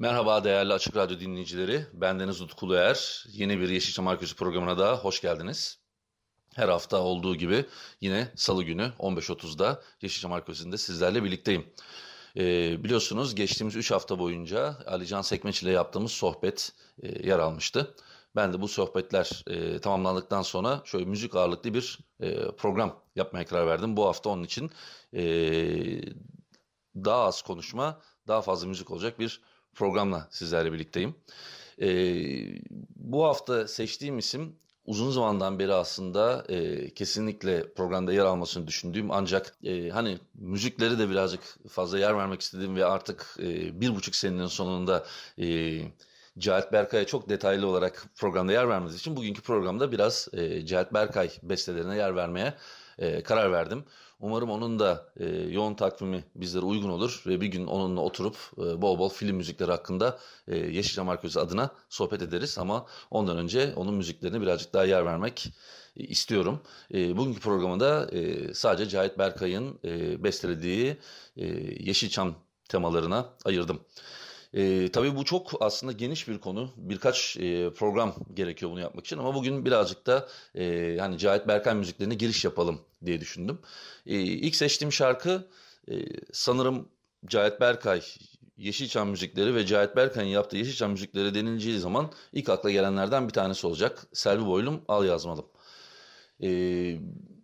Merhaba değerli Açık Radyo dinleyicileri. Bendeniz Utku Uluer. Yeni bir Yeşilçam Arkeolojisi programına da hoş geldiniz. Her hafta olduğu gibi yine salı günü 15.30'da Yeşilçam Arkeolojisi'nde sizlerle birlikteyim. Ee, biliyorsunuz geçtiğimiz 3 hafta boyunca Ali Can Sekmeç ile yaptığımız sohbet e, yer almıştı. Ben de bu sohbetler e, tamamlandıktan sonra şöyle müzik ağırlıklı bir e, program yapmaya karar verdim. Bu hafta onun için e, daha az konuşma, daha fazla müzik olacak bir programla sizlerle birlikteyim. E, bu hafta seçtiğim isim uzun zamandan beri aslında e, kesinlikle programda yer almasını düşündüğüm ancak e, hani müzikleri de birazcık fazla yer vermek istediğim ve artık e, bir buçuk senenin sonunda e, Cahit Berkay'a çok detaylı olarak programda yer vermemiz için bugünkü programda biraz e, Cahit Berkay bestelerine yer vermeye e, karar verdim. Umarım onun da e, yoğun takvimi bizlere uygun olur ve bir gün onunla oturup e, bol bol film müzikleri hakkında e, Yeşilçam Arkeolojisi adına sohbet ederiz. Ama ondan önce onun müziklerine birazcık daha yer vermek e, istiyorum. E, bugünkü programda e, sadece Cahit Berkay'ın e, bestelediği e, Yeşilçam temalarına ayırdım. E, tabii bu çok aslında geniş bir konu. Birkaç e, program gerekiyor bunu yapmak için ama bugün birazcık da e, hani Cahit Berkay müziklerine giriş yapalım diye düşündüm. E, ilk seçtiğim şarkı e, sanırım Cahit Berkay Yeşilçam müzikleri ve Cahit Berkay'ın yaptığı Yeşilçam müzikleri denileceği zaman ilk akla gelenlerden bir tanesi olacak. Selvi Boylum Al Yazmalım. E,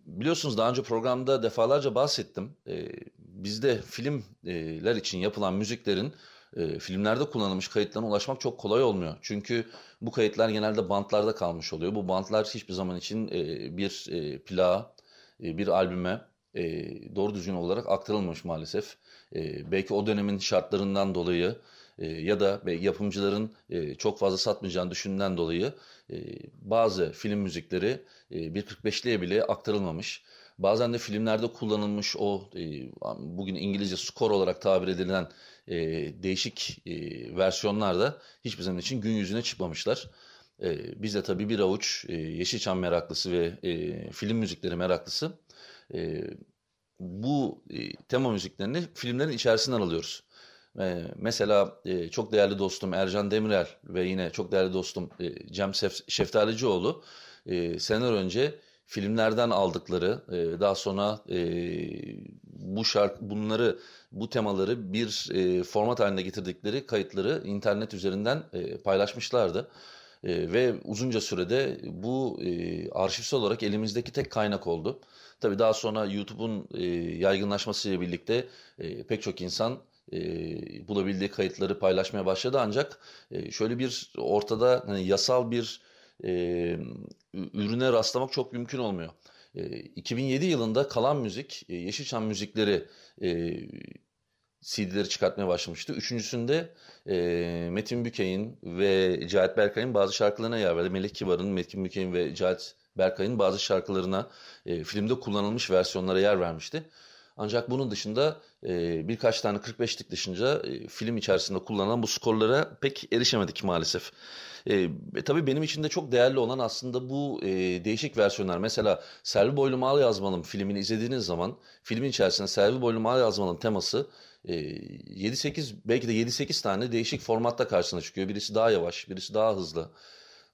biliyorsunuz daha önce programda defalarca bahsettim. E, bizde filmler için yapılan müziklerin e, filmlerde kullanılmış kayıtlarına ulaşmak çok kolay olmuyor. Çünkü bu kayıtlar genelde bantlarda kalmış oluyor. Bu bantlar hiçbir zaman için e, bir e, plağa, e, bir albüme e, doğru düzgün olarak aktarılmamış maalesef. E, belki o dönemin şartlarından dolayı e, ya da yapımcıların e, çok fazla satmayacağını düşündüğünden dolayı e, bazı film müzikleri e, 1.45'liye bile aktarılmamış. Bazen de filmlerde kullanılmış o e, bugün İngilizce skor olarak tabir edilen e, değişik e, versiyonlar da hiçbir zaman için gün yüzüne çıkmamışlar. E, biz de tabii bir avuç e, Yeşilçam meraklısı ve e, film müzikleri meraklısı e, bu e, tema müziklerini filmlerin içerisinden alıyoruz. E, mesela e, çok değerli dostum Ercan Demirel ve yine çok değerli dostum e, Cem Şef Şeftalicioğlu seneler önce filmlerden aldıkları e, daha sonra e, bu şarkı bunları bu temaları bir e, format haline getirdikleri kayıtları internet üzerinden e, paylaşmışlardı. E, ve uzunca sürede bu e, arşivsel olarak elimizdeki tek kaynak oldu. Tabii daha sonra YouTube'un e, yaygınlaşmasıyla birlikte e, pek çok insan e, bulabildiği kayıtları paylaşmaya başladı ancak e, şöyle bir ortada hani yasal bir e, ürüne rastlamak çok mümkün olmuyor. E, 2007 yılında Kalan Müzik, e, Yeşilçam Müzikleri e, CD'leri çıkartmaya başlamıştı. Üçüncüsünde e, Metin Bükey'in ve Cahit Berkay'ın bazı şarkılarına yer verdi. Melih Kibar'ın, Metin Bükey'in ve Cahit Berkay'ın bazı şarkılarına e, filmde kullanılmış versiyonlara yer vermişti. Ancak bunun dışında e, birkaç tane 45'lik dışında e, film içerisinde kullanılan bu skorlara pek erişemedik maalesef. E, e, tabii benim için de çok değerli olan aslında bu e, değişik versiyonlar. Mesela Selvi Boylum Al Yazmalım filmini izlediğiniz zaman filmin içerisinde Selvi Boylum Al Yazmalım teması e, 7-8 belki de 7-8 tane değişik formatta karşısına çıkıyor. Birisi daha yavaş, birisi daha hızlı.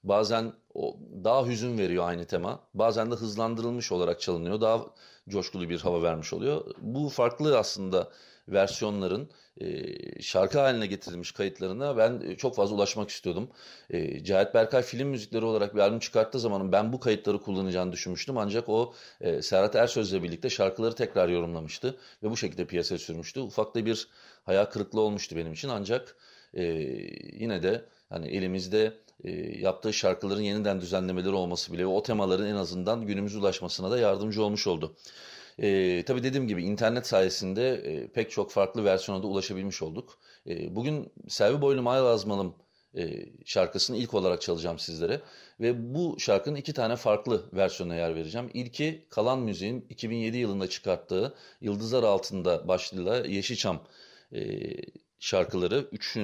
Bazen o daha hüzün veriyor aynı tema. Bazen de hızlandırılmış olarak çalınıyor. Daha coşkulu bir hava vermiş oluyor. Bu farklı aslında versiyonların e, şarkı haline getirilmiş kayıtlarına ben e, çok fazla ulaşmak istiyordum. E, Cahit Berkay film müzikleri olarak bir albüm çıkarttığı zaman ben bu kayıtları kullanacağını düşünmüştüm. Ancak o e, Serhat Ersöz'le birlikte şarkıları tekrar yorumlamıştı ve bu şekilde piyasaya sürmüştü. Ufak da bir hayal kırıklığı olmuştu benim için ancak e, yine de hani elimizde yaptığı şarkıların yeniden düzenlemeleri olması bile o temaların en azından günümüze ulaşmasına da yardımcı olmuş oldu. E, tabii dediğim gibi internet sayesinde e, pek çok farklı versiyona da ulaşabilmiş olduk. E, bugün Selvi Boylum Ay Lazmalım e, şarkısını ilk olarak çalacağım sizlere. Ve bu şarkının iki tane farklı versiyona yer vereceğim. İlki Kalan Müziğin 2007 yılında çıkarttığı Yıldızlar Altında başlığıyla Yeşilçam e, şarkıları 3.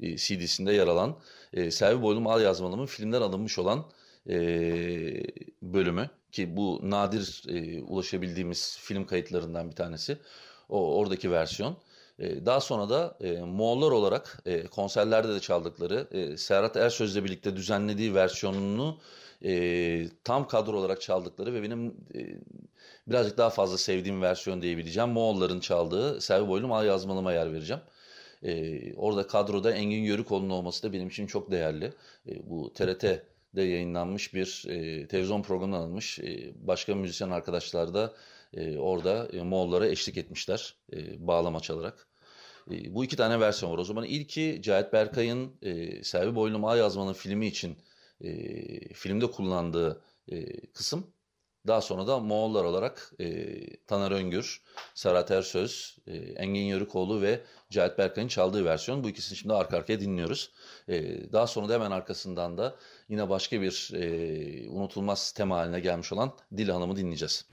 E, CD'sinde yer alan e, Selvi Boylum Al Yazmalım'ın filmden alınmış olan e, bölümü ki bu nadir e, ulaşabildiğimiz film kayıtlarından bir tanesi. O oradaki versiyon. E, daha sonra da e, Moğollar olarak e, konserlerde de çaldıkları e, Serhat Ersöz'le birlikte düzenlediği versiyonunu e, tam kadro olarak çaldıkları ve benim e, birazcık daha fazla sevdiğim versiyon diyebileceğim Moğolların çaldığı Selvi Boylum Al Yazmalım'a yer vereceğim. E, orada kadroda Engin Yörükoğlu'nun olması da benim için çok değerli. E, bu TRT'de yayınlanmış bir e, televizyon programından alınmış. E, başka müzisyen arkadaşlar da e, orada e, Moğollara eşlik etmişler e, bağlama çalarak. E, bu iki tane versiyon var. O zaman ilki Cahit Berkay'ın e, Selvi Boylum A yazmanın filmi için e, filmde kullandığı e, kısım. Daha sonra da Moğollar olarak e, Taner Öngür, Serhat Ersöz, e, Engin Yörükoğlu ve Cahit Berkay'ın çaldığı versiyon. Bu ikisini şimdi arka arkaya dinliyoruz. E, daha sonra da hemen arkasından da yine başka bir e, unutulmaz tema haline gelmiş olan Dil Hanım'ı dinleyeceğiz.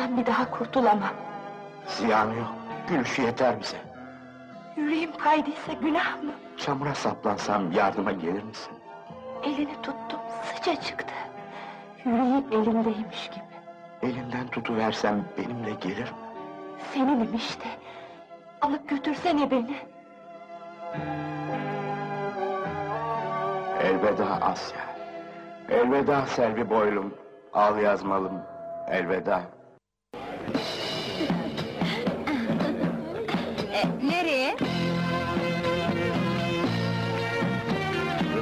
Vurursam bir daha kurtulamam. Ziyanı yok. Gülüşü yeter bize. Yüreğim kaydıysa günah mı? Çamura saplansam yardıma gelir misin? Elini tuttum sıcacıktı. Yüreğim elindeymiş gibi. Elinden tutuversem benimle gelir mi? Seninim işte. Alıp götürsene beni. Elveda Asya. Elveda Selvi Boylum. Al yazmalım. Elveda.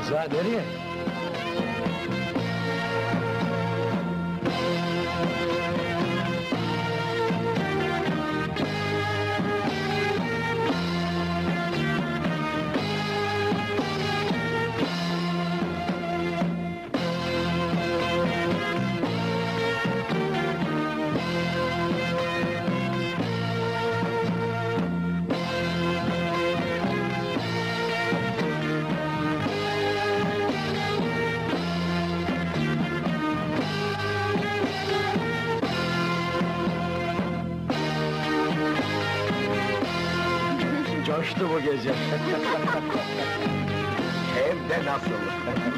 Sai, Derinha. Bu gece. Hem de nasıl.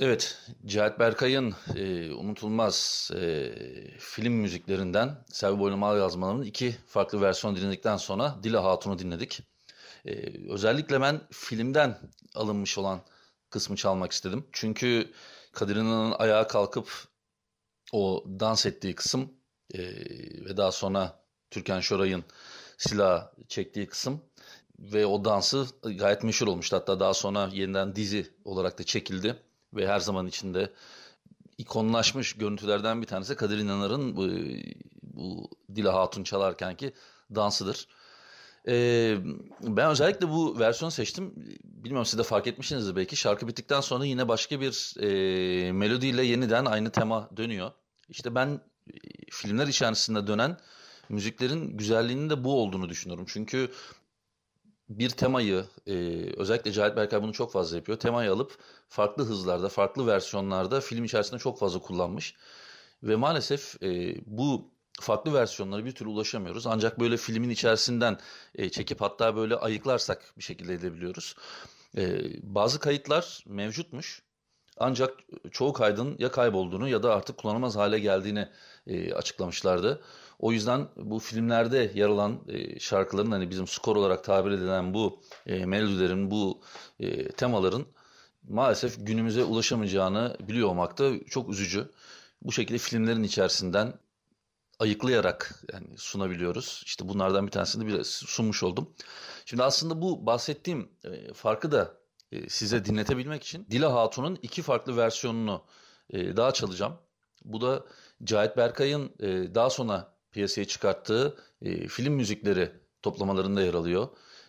Evet, Cihat Berkay'ın e, unutulmaz e, film müziklerinden Selvi Boylum Al Yazmaları'nın iki farklı versiyon dinledikten sonra Dila Hatun'u dinledik. E, özellikle ben filmden alınmış olan kısmı çalmak istedim. Çünkü Kadir İnanır'ın ayağa kalkıp o dans ettiği kısım e, ve daha sonra Türkan Şoray'ın silah çektiği kısım ve o dansı gayet meşhur olmuştu. Hatta daha sonra yeniden dizi olarak da çekildi ve her zaman içinde ikonlaşmış görüntülerden bir tanesi Kadir İnanır'ın bu, bu Dila Hatun çalarken ki dansıdır. Ee, ben özellikle bu versiyonu seçtim. Bilmiyorum siz de fark etmişsinizdir belki. Şarkı bittikten sonra yine başka bir e, melodiyle yeniden aynı tema dönüyor. İşte ben e, filmler içerisinde dönen müziklerin güzelliğinin de bu olduğunu düşünüyorum. Çünkü bir temayı e, özellikle Cahit Berkay bunu çok fazla yapıyor. Temayı alıp farklı hızlarda, farklı versiyonlarda film içerisinde çok fazla kullanmış. Ve maalesef e, bu farklı versiyonlara bir türlü ulaşamıyoruz. Ancak böyle filmin içerisinden e, çekip hatta böyle ayıklarsak bir şekilde edebiliyoruz. E, bazı kayıtlar mevcutmuş. Ancak çoğu kaydın ya kaybolduğunu ya da artık kullanılmaz hale geldiğini e, açıklamışlardı. O yüzden bu filmlerde yer alan e, şarkıların hani bizim skor olarak tabir edilen bu e, melodilerin, bu e, temaların maalesef günümüze ulaşamayacağını biliyor olmak da çok üzücü. Bu şekilde filmlerin içerisinden ayıklayarak yani sunabiliyoruz. İşte bunlardan bir tanesini biraz sunmuş oldum. Şimdi aslında bu bahsettiğim e, farkı da e, size dinletebilmek için Dila Hatun'un iki farklı versiyonunu e, daha çalacağım. Bu da Cahit Berkay'ın e, daha sonra piyasaya çıkarttığı e, film müzikleri toplamalarında yer alıyor.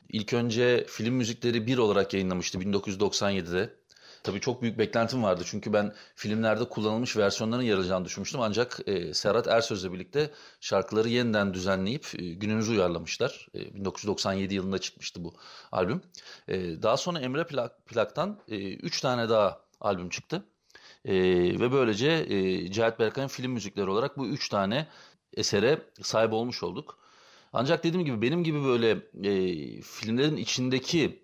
İlk önce film müzikleri bir olarak yayınlamıştı 1997'de. Tabii çok büyük beklentim vardı çünkü ben filmlerde kullanılmış versiyonların yer alacağını düşünmüştüm. Ancak e, Serhat Ersöz'le birlikte şarkıları yeniden düzenleyip e, günümüzü uyarlamışlar. E, 1997 yılında çıkmıştı bu albüm. E, daha sonra Emre Plak, Plak'tan 3 e, tane daha albüm çıktı. E, ve böylece e, Cahit Berkay'ın film müzikleri olarak bu üç tane esere sahip olmuş olduk. Ancak dediğim gibi benim gibi böyle e, filmlerin içindeki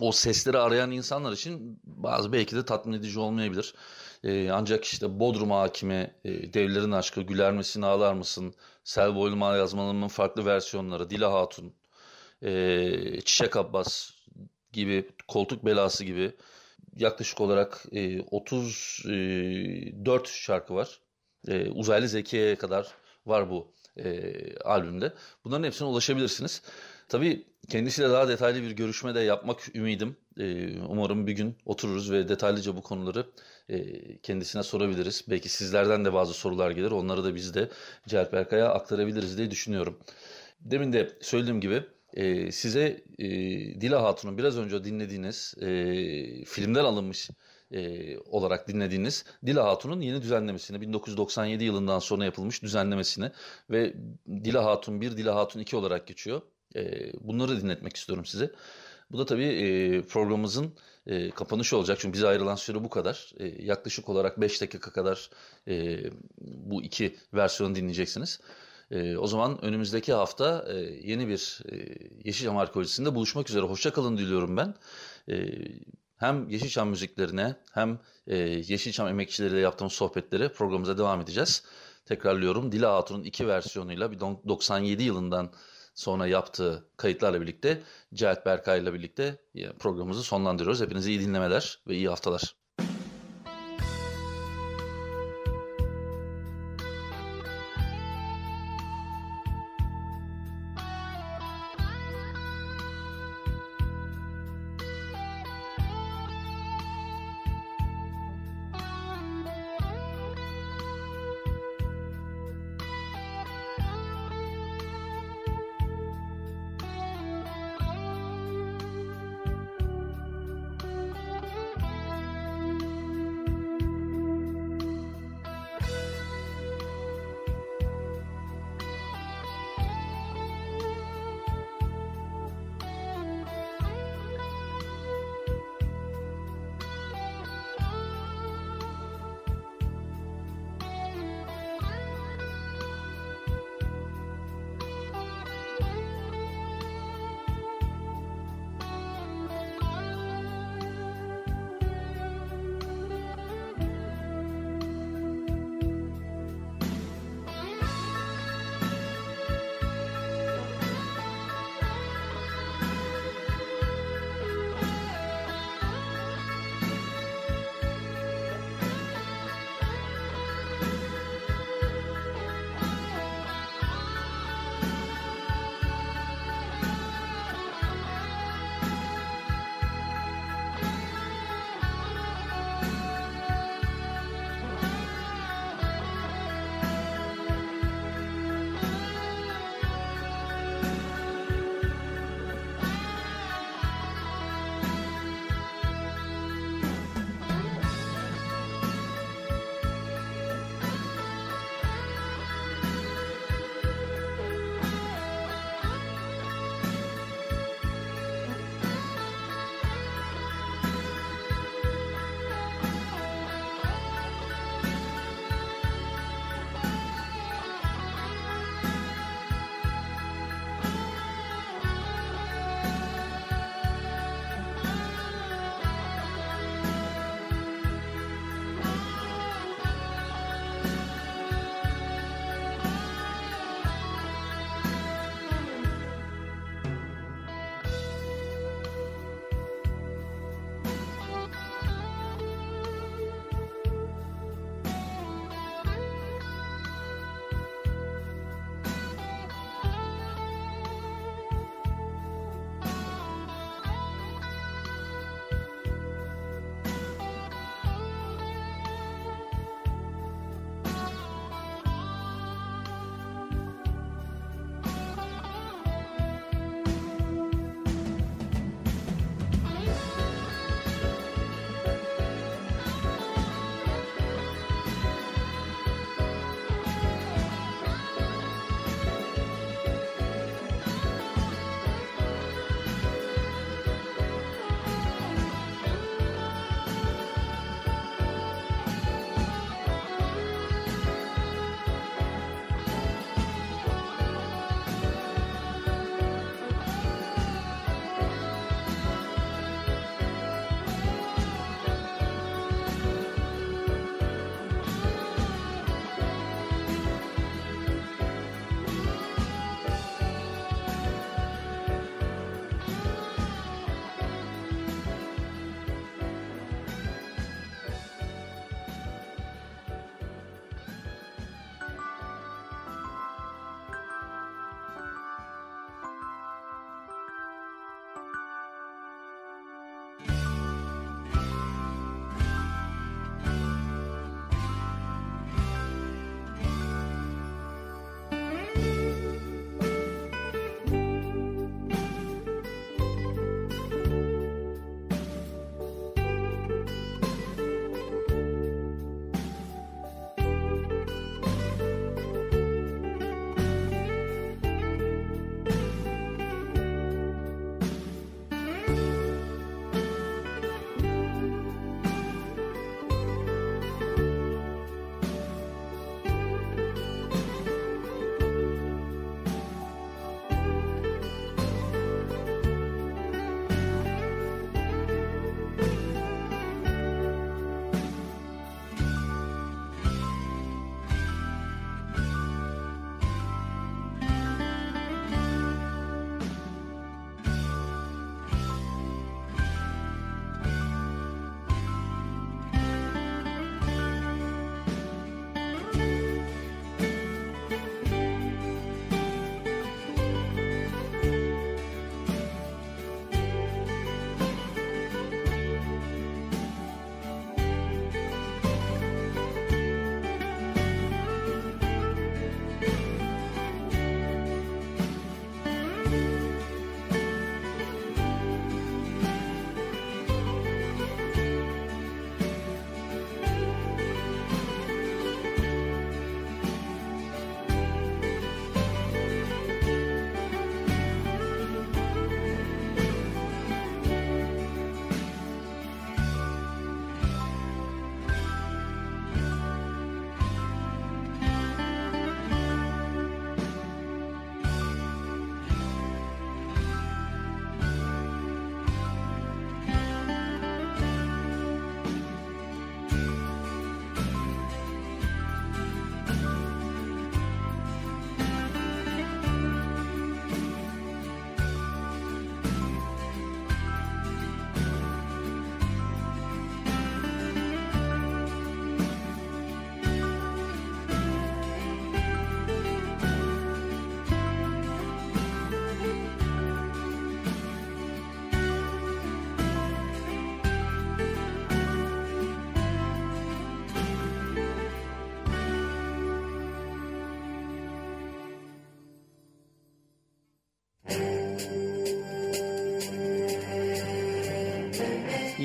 o sesleri arayan insanlar için bazı belki de tatmin edici olmayabilir. E, ancak işte Bodrum Hakimi, e, Devlerin Aşkı, Güler misin Ağlar mısın, Sel Boyluma Yazmalım'ın farklı versiyonları, Dila Hatun, e, Çiçek Abbas gibi, Koltuk Belası gibi yaklaşık olarak e, 34 şarkı var. E, Uzaylı Zekiye'ye kadar var bu e, albümde. Bunların hepsine ulaşabilirsiniz. Tabii kendisiyle daha detaylı bir görüşme de yapmak ümidim. E, umarım bir gün otururuz ve detaylıca bu konuları e, kendisine sorabiliriz. Belki sizlerden de bazı sorular gelir. Onları da biz de Celp Erkay'a aktarabiliriz diye düşünüyorum. Demin de söylediğim gibi e, size e, Dila Hatun'un biraz önce dinlediğiniz e, filmden alınmış e, olarak dinlediğiniz Dila Hatun'un yeni düzenlemesini 1997 yılından sonra yapılmış düzenlemesini ve Dila Hatun 1 Dila Hatun 2 olarak geçiyor. E, bunları dinletmek istiyorum size. Bu da tabii e, programımızın e, kapanışı olacak. Çünkü bize ayrılan süre bu kadar. E, yaklaşık olarak 5 dakika kadar bu iki versiyonu dinleyeceksiniz. E, o zaman önümüzdeki hafta e, yeni bir e, Yeşilçam Arkeolojisi'nde buluşmak üzere. Hoşçakalın diliyorum ben. E, hem Yeşilçam müziklerine hem e, Yeşilçam emekçileriyle yaptığımız sohbetlere programımıza devam edeceğiz. Tekrarlıyorum Dila Hatun'un iki versiyonuyla bir 97 yılından sonra yaptığı kayıtlarla birlikte Cahit Berkay ile birlikte programımızı sonlandırıyoruz. Hepinize iyi dinlemeler ve iyi haftalar.